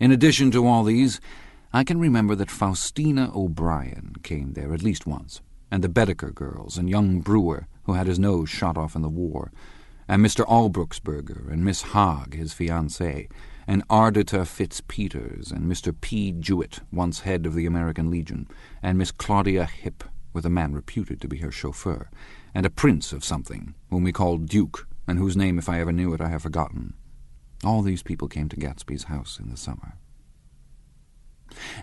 In addition to all these, I can remember that Faustina O'Brien came there at least once, and the Baedeker girls, and young Brewer, who had his nose shot off in the war, and Mr. Albrucksburger, and Miss Haag, his fiancée, and Ardita Fitzpeters, and Mr. P. Jewett, once head of the American Legion, and Miss Claudia Hip, with a man reputed to be her chauffeur, and a prince of something, whom we called Duke, and whose name, if I ever knew it, I have forgotten. All these people came to Gatsby's house in the summer.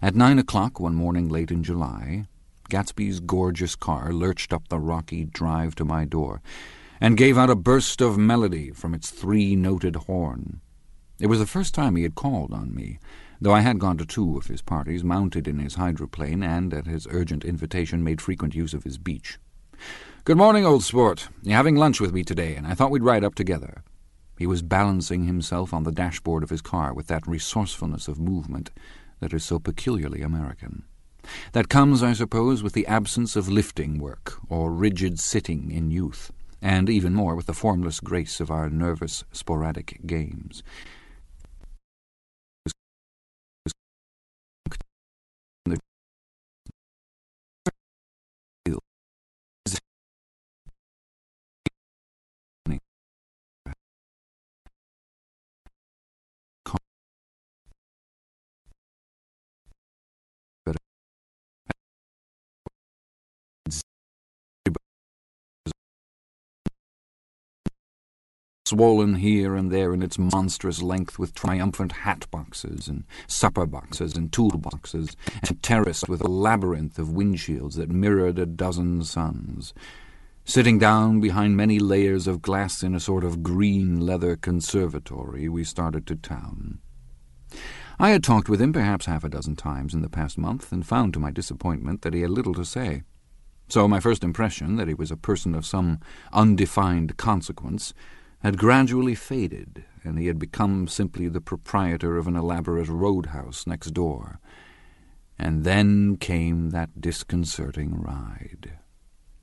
At nine o'clock one morning late in July, Gatsby's gorgeous car lurched up the rocky drive to my door, and gave out a burst of melody from its three-noted horn. It was the first time he had called on me, though I had gone to two of his parties, mounted in his hydroplane, and, at his urgent invitation, made frequent use of his beach. "'Good morning, old sport. You're having lunch with me today, and I thought we'd ride up together.' He was balancing himself on the dashboard of his car with that resourcefulness of movement that is so peculiarly American. That comes, I suppose, with the absence of lifting work or rigid sitting in youth, and even more with the formless grace of our nervous, sporadic games. Swollen here and there in its monstrous length with triumphant hat boxes and supper boxes and tool boxes, and terraced with a labyrinth of windshields that mirrored a dozen suns. Sitting down behind many layers of glass in a sort of green leather conservatory, we started to town. I had talked with him perhaps half a dozen times in the past month, and found to my disappointment that he had little to say. So my first impression, that he was a person of some undefined consequence, had gradually faded, and he had become simply the proprietor of an elaborate roadhouse next door. And then came that disconcerting ride.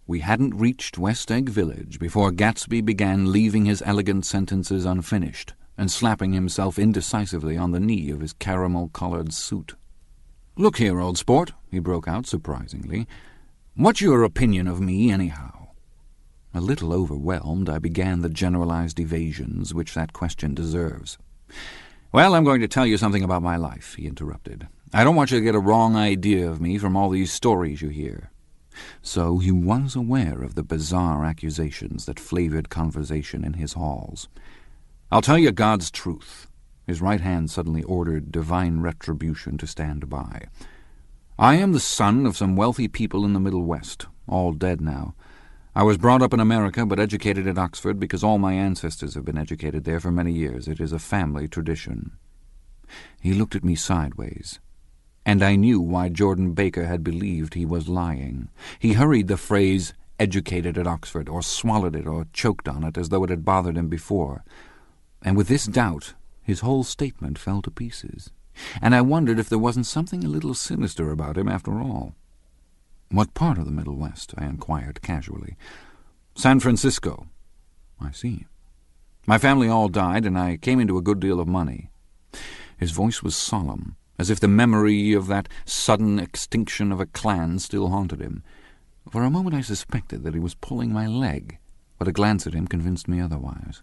We hadn't reached West Egg Village before Gatsby began leaving his elegant sentences unfinished and slapping himself indecisively on the knee of his caramel-coloured suit. "'Look here, old sport,' he broke out surprisingly. "'What's your opinion of me, anyhow?' A little overwhelmed, I began the generalized evasions which that question deserves. Well, I'm going to tell you something about my life, he interrupted. I don't want you to get a wrong idea of me from all these stories you hear. So he was aware of the bizarre accusations that flavored conversation in his halls. I'll tell you God's truth. His right hand suddenly ordered divine retribution to stand by. I am the son of some wealthy people in the Middle West, all dead now. I was brought up in America, but educated at Oxford because all my ancestors have been educated there for many years. It is a family tradition. He looked at me sideways, and I knew why Jordan Baker had believed he was lying. He hurried the phrase educated at Oxford, or swallowed it, or choked on it, as though it had bothered him before. And with this doubt, his whole statement fell to pieces, and I wondered if there wasn't something a little sinister about him after all. What part of the Middle West? I inquired casually. San Francisco. I see. My family all died, and I came into a good deal of money. His voice was solemn, as if the memory of that sudden extinction of a clan still haunted him. For a moment I suspected that he was pulling my leg, but a glance at him convinced me otherwise.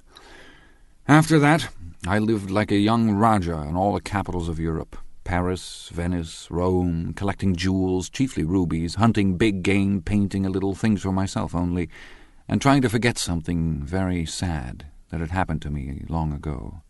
After that, I lived like a young Rajah in all the capitals of Europe. Paris, Venice, Rome, collecting jewels, chiefly rubies, hunting big game, painting a little, things for myself only, and trying to forget something very sad that had happened to me long ago.